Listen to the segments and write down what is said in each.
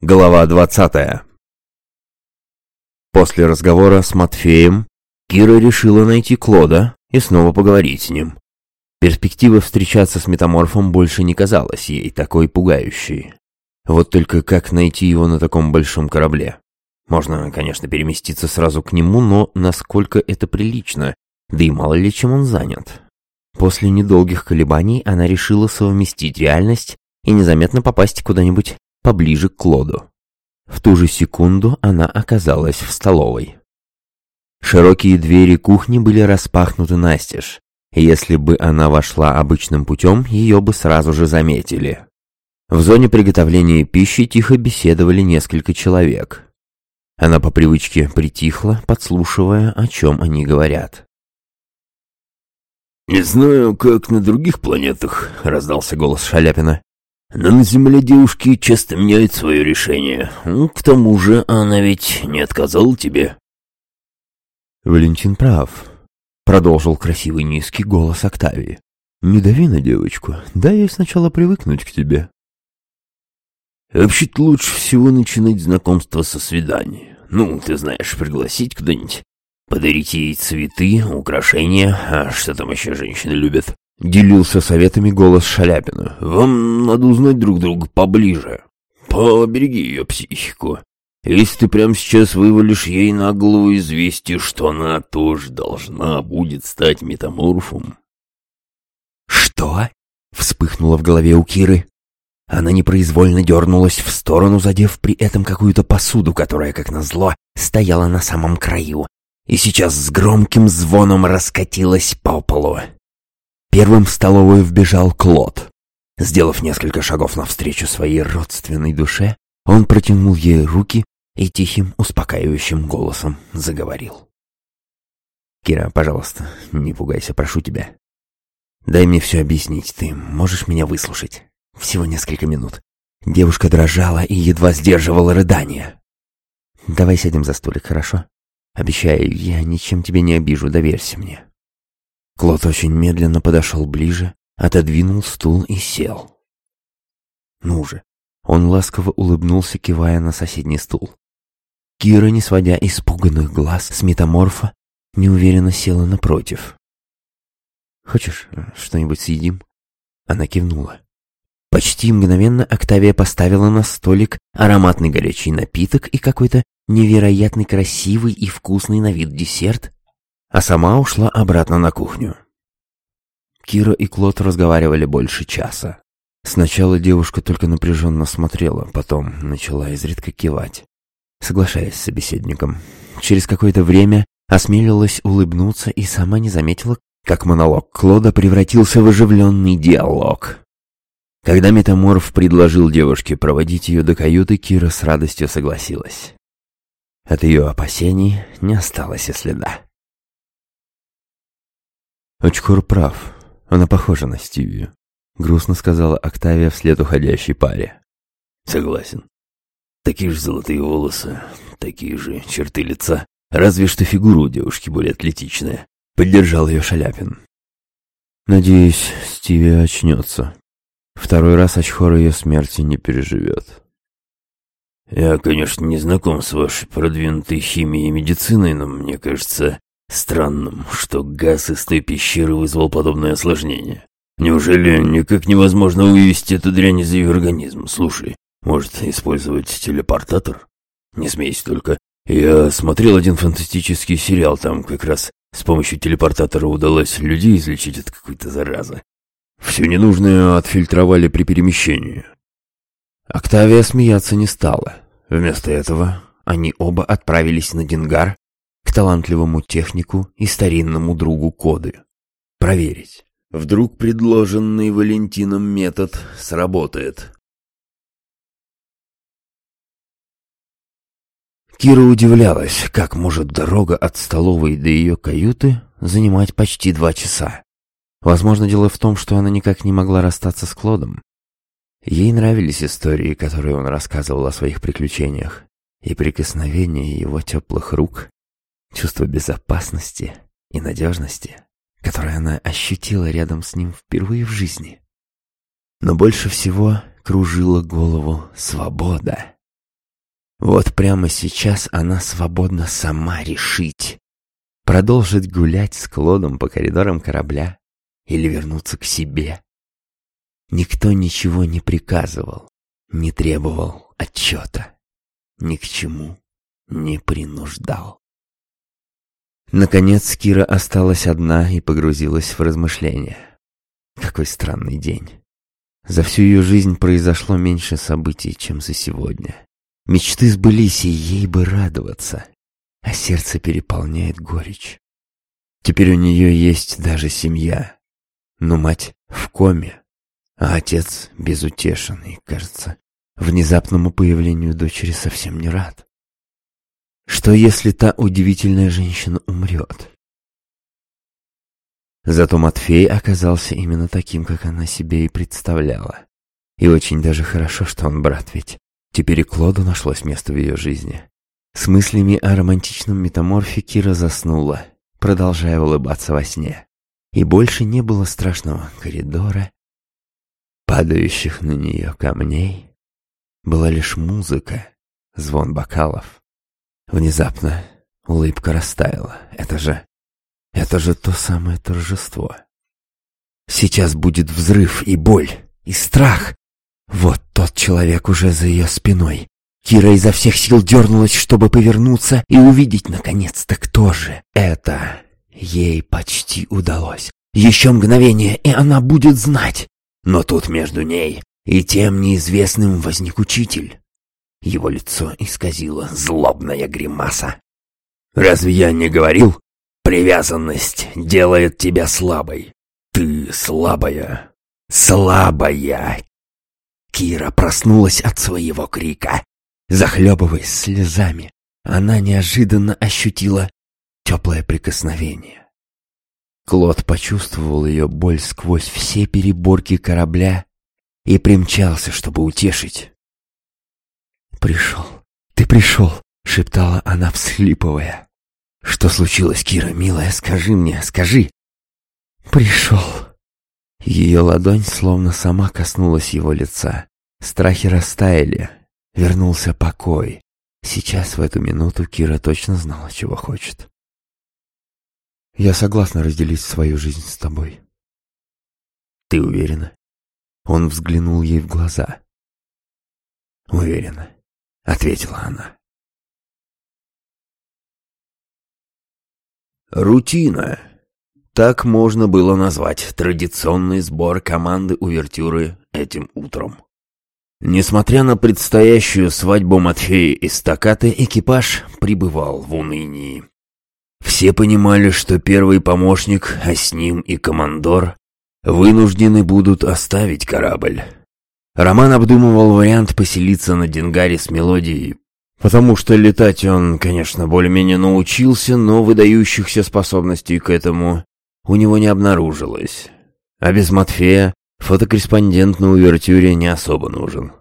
Глава двадцатая. После разговора с Матфеем Кира решила найти Клода и снова поговорить с ним. Перспектива встречаться с метаморфом больше не казалась ей такой пугающей. Вот только как найти его на таком большом корабле? Можно, конечно, переместиться сразу к нему, но насколько это прилично, да и мало ли чем он занят. После недолгих колебаний она решила совместить реальность и незаметно попасть куда-нибудь поближе к Клоду. В ту же секунду она оказалась в столовой. Широкие двери кухни были распахнуты настежь, и если бы она вошла обычным путем, ее бы сразу же заметили. В зоне приготовления пищи тихо беседовали несколько человек. Она по привычке притихла, подслушивая, о чем они говорят. «Не знаю, как на других планетах», — раздался голос Шаляпина. Но на Земле девушки часто меняют свое решение. Ну, к тому же она ведь не отказала тебе. Валентин прав, продолжил красивый низкий голос Октавии. Не дави на девочку, дай ей сначала привыкнуть к тебе. Вообще-то лучше всего начинать знакомство со свидания. Ну, ты знаешь, пригласить куда-нибудь, подарить ей цветы, украшения, а что там еще женщины любят. Делился советами голос Шаляпина. «Вам надо узнать друг друга поближе. Побереги ее психику. Если ты прямо сейчас вывалишь ей на голову известие, что она тоже должна будет стать метаморфом». «Что?» — вспыхнуло в голове у Киры. Она непроизвольно дернулась в сторону, задев при этом какую-то посуду, которая, как назло, стояла на самом краю, и сейчас с громким звоном раскатилась по полу. Первым в столовую вбежал Клод. Сделав несколько шагов навстречу своей родственной душе, он протянул ей руки и тихим, успокаивающим голосом заговорил. «Кира, пожалуйста, не пугайся, прошу тебя. Дай мне все объяснить, ты можешь меня выслушать? Всего несколько минут». Девушка дрожала и едва сдерживала рыдания. «Давай сядем за столик, хорошо? Обещаю, я ничем тебе не обижу, доверься мне». Клод очень медленно подошел ближе, отодвинул стул и сел. «Ну же!» Он ласково улыбнулся, кивая на соседний стул. Кира, не сводя испуганных глаз с метаморфа, неуверенно села напротив. «Хочешь, что-нибудь съедим?» Она кивнула. Почти мгновенно Октавия поставила на столик ароматный горячий напиток и какой-то невероятный красивый и вкусный на вид десерт, а сама ушла обратно на кухню. Кира и Клод разговаривали больше часа. Сначала девушка только напряженно смотрела, потом начала изредка кивать, соглашаясь с собеседником. Через какое-то время осмелилась улыбнуться и сама не заметила, как монолог Клода превратился в оживленный диалог. Когда метаморф предложил девушке проводить ее до каюты, Кира с радостью согласилась. От ее опасений не осталось и следа. Очкур прав. Она похожа на Стивию. Грустно сказала Октавия вслед уходящей паре. Согласен. Такие же золотые волосы, такие же черты лица. Разве что фигура у девушки более атлетичная. Поддержал ее Шаляпин. Надеюсь, Стиви очнется. Второй раз Очхор ее смерти не переживет. Я, конечно, не знаком с вашей продвинутой химией и медициной, но мне кажется, Странным, что газ из той пещеры вызвал подобное осложнение. Неужели никак невозможно вывести эту дрянь из ее организма? Слушай, может использовать телепортатор? Не смейся только. Я смотрел один фантастический сериал, там как раз с помощью телепортатора удалось людей излечить от какой-то заразы. Все ненужное отфильтровали при перемещении. Октавия смеяться не стала. Вместо этого они оба отправились на Дингар к талантливому технику и старинному другу коды. Проверить. Вдруг предложенный Валентином метод сработает. Кира удивлялась, как может дорога от столовой до ее каюты занимать почти два часа. Возможно, дело в том, что она никак не могла расстаться с Клодом. Ей нравились истории, которые он рассказывал о своих приключениях, и прикосновения его теплых рук чувство безопасности и надежности, которое она ощутила рядом с ним впервые в жизни. Но больше всего кружила голову свобода. Вот прямо сейчас она свободна сама решить, продолжить гулять с Клодом по коридорам корабля или вернуться к себе. Никто ничего не приказывал, не требовал отчета, ни к чему не принуждал. Наконец Кира осталась одна и погрузилась в размышления. Какой странный день. За всю ее жизнь произошло меньше событий, чем за сегодня. Мечты сбылись, и ей бы радоваться, а сердце переполняет горечь. Теперь у нее есть даже семья, но мать в коме, а отец безутешен и, кажется, внезапному появлению дочери совсем не рад. Что если та удивительная женщина умрет? Зато Матфей оказался именно таким, как она себе и представляла. И очень даже хорошо, что он брат, ведь теперь и Клоду нашлось место в ее жизни. С мыслями о романтичном метаморфе Кира заснула, продолжая улыбаться во сне. И больше не было страшного коридора, падающих на нее камней. Была лишь музыка, звон бокалов. Внезапно улыбка растаяла. Это же... Это же то самое торжество. Сейчас будет взрыв и боль, и страх. Вот тот человек уже за ее спиной. Кира изо всех сил дернулась, чтобы повернуться и увидеть наконец-то, кто же это. Ей почти удалось. Еще мгновение, и она будет знать. Но тут между ней и тем неизвестным возник учитель. Его лицо исказило злобная гримаса. «Разве я не говорил? Привязанность делает тебя слабой. Ты слабая. Слабая!» Кира проснулась от своего крика. Захлебываясь слезами, она неожиданно ощутила теплое прикосновение. Клод почувствовал ее боль сквозь все переборки корабля и примчался, чтобы утешить. «Пришел! Ты пришел!» — шептала она, всхлипывая. «Что случилось, Кира, милая? Скажи мне, скажи!» «Пришел!» Ее ладонь словно сама коснулась его лица. Страхи растаяли. Вернулся покой. Сейчас, в эту минуту, Кира точно знала, чего хочет. «Я согласна разделить свою жизнь с тобой». «Ты уверена?» Он взглянул ей в глаза. «Уверена. — ответила она. Рутина. Так можно было назвать традиционный сбор команды увертюры этим утром. Несмотря на предстоящую свадьбу Матфея и Стакаты, экипаж пребывал в унынии. Все понимали, что первый помощник, а с ним и командор, вынуждены будут оставить корабль. Роман обдумывал вариант поселиться на Дингаре с мелодией, потому что летать он, конечно, более-менее научился, но выдающихся способностей к этому у него не обнаружилось. А без Матфея фотокорреспондент на увертюре не особо нужен.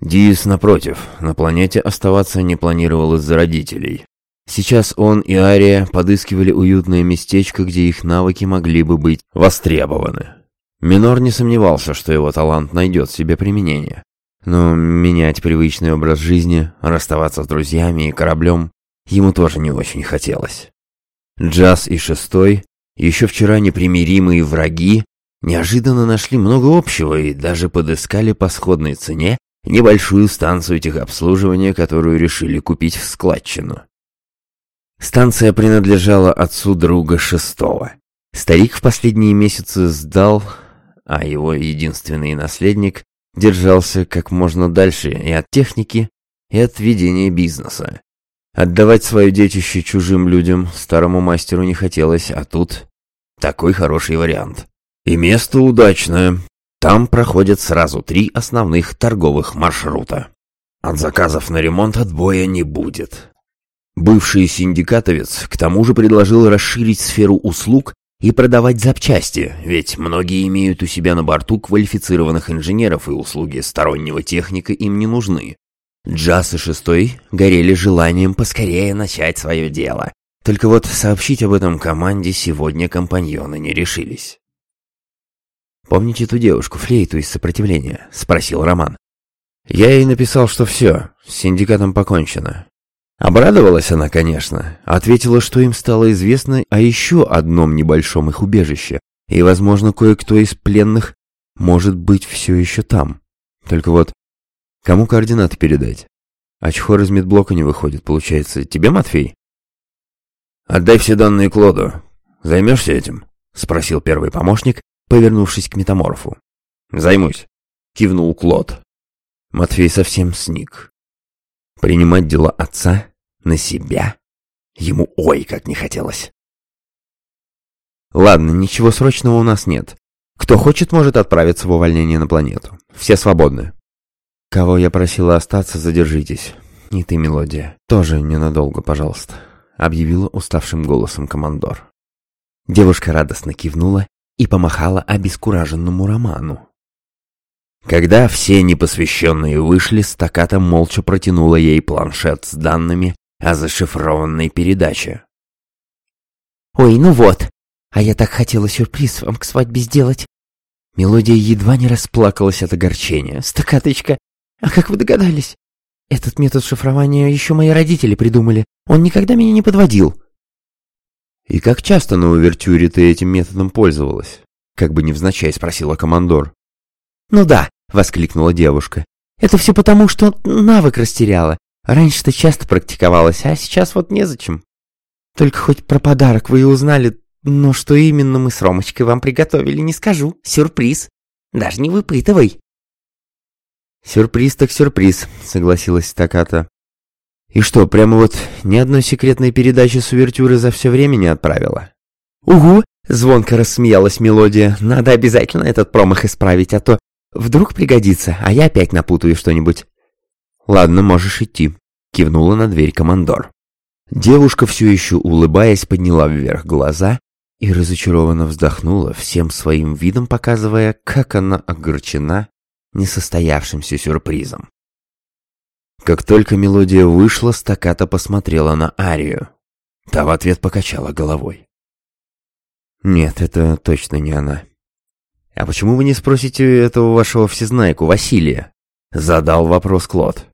Диис, напротив, на планете оставаться не планировал из-за родителей. Сейчас он и Ария подыскивали уютное местечко, где их навыки могли бы быть востребованы. Минор не сомневался, что его талант найдет себе применение. Но менять привычный образ жизни, расставаться с друзьями и кораблем ему тоже не очень хотелось. Джаз и Шестой, еще вчера непримиримые враги, неожиданно нашли много общего и даже подыскали по сходной цене небольшую станцию техобслуживания, которую решили купить в складчину. Станция принадлежала отцу друга Шестого. Старик в последние месяцы сдал а его единственный наследник держался как можно дальше и от техники, и от ведения бизнеса. Отдавать свое детище чужим людям старому мастеру не хотелось, а тут такой хороший вариант. И место удачное. Там проходят сразу три основных торговых маршрута. От заказов на ремонт отбоя не будет. Бывший синдикатовец к тому же предложил расширить сферу услуг и продавать запчасти, ведь многие имеют у себя на борту квалифицированных инженеров, и услуги стороннего техника им не нужны. Джаз и Шестой горели желанием поскорее начать свое дело. Только вот сообщить об этом команде сегодня компаньоны не решились. «Помните ту девушку, флейту из сопротивления?» — спросил Роман. Я ей написал, что все, с синдикатом покончено. Обрадовалась она, конечно, ответила, что им стало известно о еще одном небольшом их убежище, и, возможно, кое-кто из пленных может быть все еще там. Только вот, кому координаты передать? Очхор из медблока не выходит, получается. Тебе, Матфей? «Отдай все данные Клоду. Займешься этим?» — спросил первый помощник, повернувшись к метаморфу. «Займусь», — кивнул Клод. Матфей совсем сник. Принимать дела отца на себя ему ой как не хотелось. Ладно, ничего срочного у нас нет. Кто хочет, может отправиться в увольнение на планету. Все свободны. Кого я просила остаться, задержитесь. И ты, мелодия. Тоже ненадолго, пожалуйста. Объявила уставшим голосом командор. Девушка радостно кивнула и помахала обескураженному Роману. Когда все непосвященные вышли, стаката молча протянула ей планшет с данными о зашифрованной передаче. «Ой, ну вот, а я так хотела сюрприз вам к свадьбе сделать». Мелодия едва не расплакалась от огорчения. «Стакаточка, а как вы догадались? Этот метод шифрования еще мои родители придумали. Он никогда меня не подводил». «И как часто на увертюре ты этим методом пользовалась?» Как бы невзначай спросила командор. «Ну да, — воскликнула девушка. «Это все потому, что навык растеряла. Раньше-то часто практиковалась, а сейчас вот незачем. Только хоть про подарок вы и узнали, но что именно мы с Ромочкой вам приготовили, не скажу. Сюрприз. Даже не выпытывай». «Сюрприз так сюрприз», — согласилась Стаката. «И что, прямо вот ни одной секретной передачи с увертюры за все время не отправила?» «Угу!» — звонко рассмеялась мелодия. «Надо обязательно этот промах исправить, а то Вдруг пригодится, а я опять напутаю что-нибудь. Ладно, можешь идти, кивнула на дверь командор. Девушка все еще улыбаясь подняла вверх глаза и разочарованно вздохнула, всем своим видом показывая, как она огорчена несостоявшимся сюрпризом. Как только мелодия вышла, стаката посмотрела на Арию. Та в ответ покачала головой. «Нет, это точно не она. «А почему вы не спросите этого вашего всезнайку, Василия?» Задал вопрос Клод.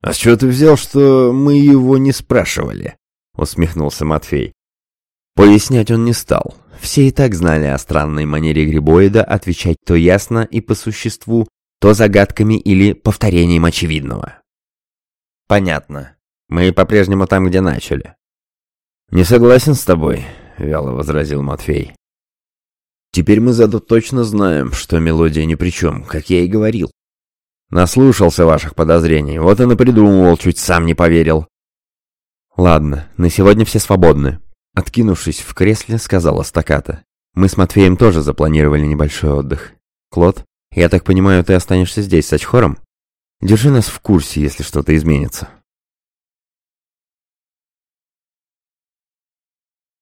«А с чего ты взял, что мы его не спрашивали?» Усмехнулся Матфей. Пояснять он не стал. Все и так знали о странной манере Грибоида отвечать то ясно и по существу, то загадками или повторением очевидного. «Понятно. Мы по-прежнему там, где начали». «Не согласен с тобой», — вяло возразил Матфей. Теперь мы зато точно знаем, что мелодия ни при чем, как я и говорил. Наслушался ваших подозрений, вот и напридумывал, чуть сам не поверил. Ладно, на сегодня все свободны. Откинувшись в кресле, сказала стаката. Мы с Матвеем тоже запланировали небольшой отдых. Клод, я так понимаю, ты останешься здесь с Ачхором? Держи нас в курсе, если что-то изменится.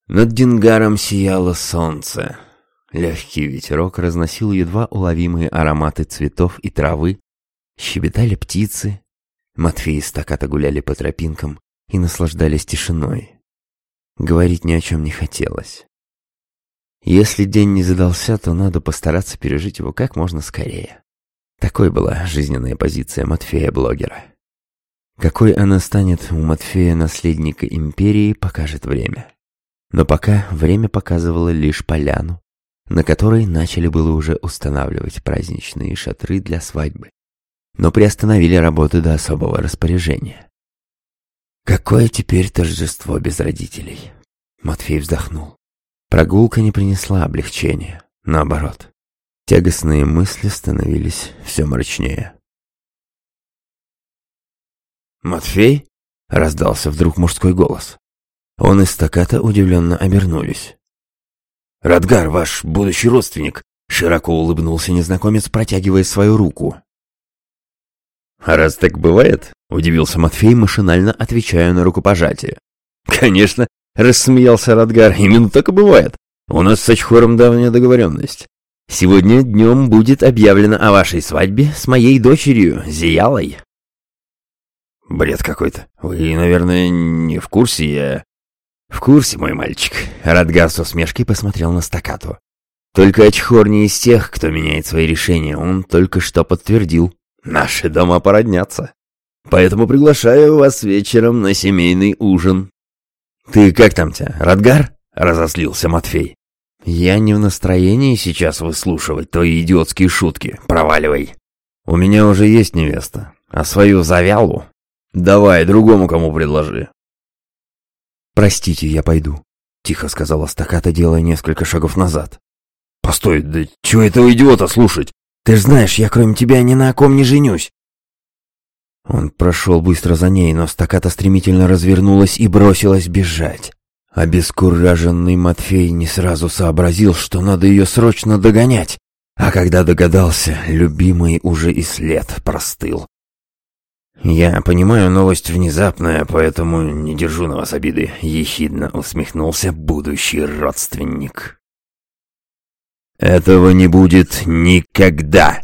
Над Дингаром сияло солнце. Легкий ветерок разносил едва уловимые ароматы цветов и травы, щебетали птицы. Матвей и стаката гуляли по тропинкам и наслаждались тишиной. Говорить ни о чем не хотелось. Если день не задался, то надо постараться пережить его как можно скорее. Такой была жизненная позиция Матфея-блогера. Какой она станет у Матфея, наследника империи, покажет время. Но пока время показывало лишь поляну, на которой начали было уже устанавливать праздничные шатры для свадьбы, но приостановили работу до особого распоряжения. «Какое теперь торжество без родителей?» Матфей вздохнул. Прогулка не принесла облегчения, наоборот. Тягостные мысли становились все мрачнее. «Матфей?» — раздался вдруг мужской голос. Он и стаката удивленно обернулись. «Радгар, ваш будущий родственник», — широко улыбнулся незнакомец, протягивая свою руку. «А раз так бывает?» — удивился Матфей, машинально отвечая на рукопожатие. «Конечно», — рассмеялся Радгар, — «именно так и бывает. У нас с Ачхором давняя договоренность. Сегодня днем будет объявлено о вашей свадьбе с моей дочерью, Зиялой». «Бред какой-то. Вы, наверное, не в курсе, я...» «В курсе, мой мальчик», — Радгар с усмешкой посмотрел на стакату. «Только Ачхор не из тех, кто меняет свои решения, он только что подтвердил. Наши дома породнятся. Поэтому приглашаю вас вечером на семейный ужин». «Ты как там тебя, Радгар?» — разослился Матфей. «Я не в настроении сейчас выслушивать твои идиотские шутки. Проваливай. У меня уже есть невеста, а свою завялу давай другому кому предложи». «Простите, я пойду», — тихо сказала стаката, делая несколько шагов назад. «Постой, да чего этого идиота слушать? Ты ж знаешь, я кроме тебя ни на ком не женюсь». Он прошел быстро за ней, но стаката стремительно развернулась и бросилась бежать. Обескураженный Матфей не сразу сообразил, что надо ее срочно догонять, а когда догадался, любимый уже и след простыл. «Я понимаю, новость внезапная, поэтому не держу на вас обиды», — ехидно усмехнулся будущий родственник. «Этого не будет никогда!»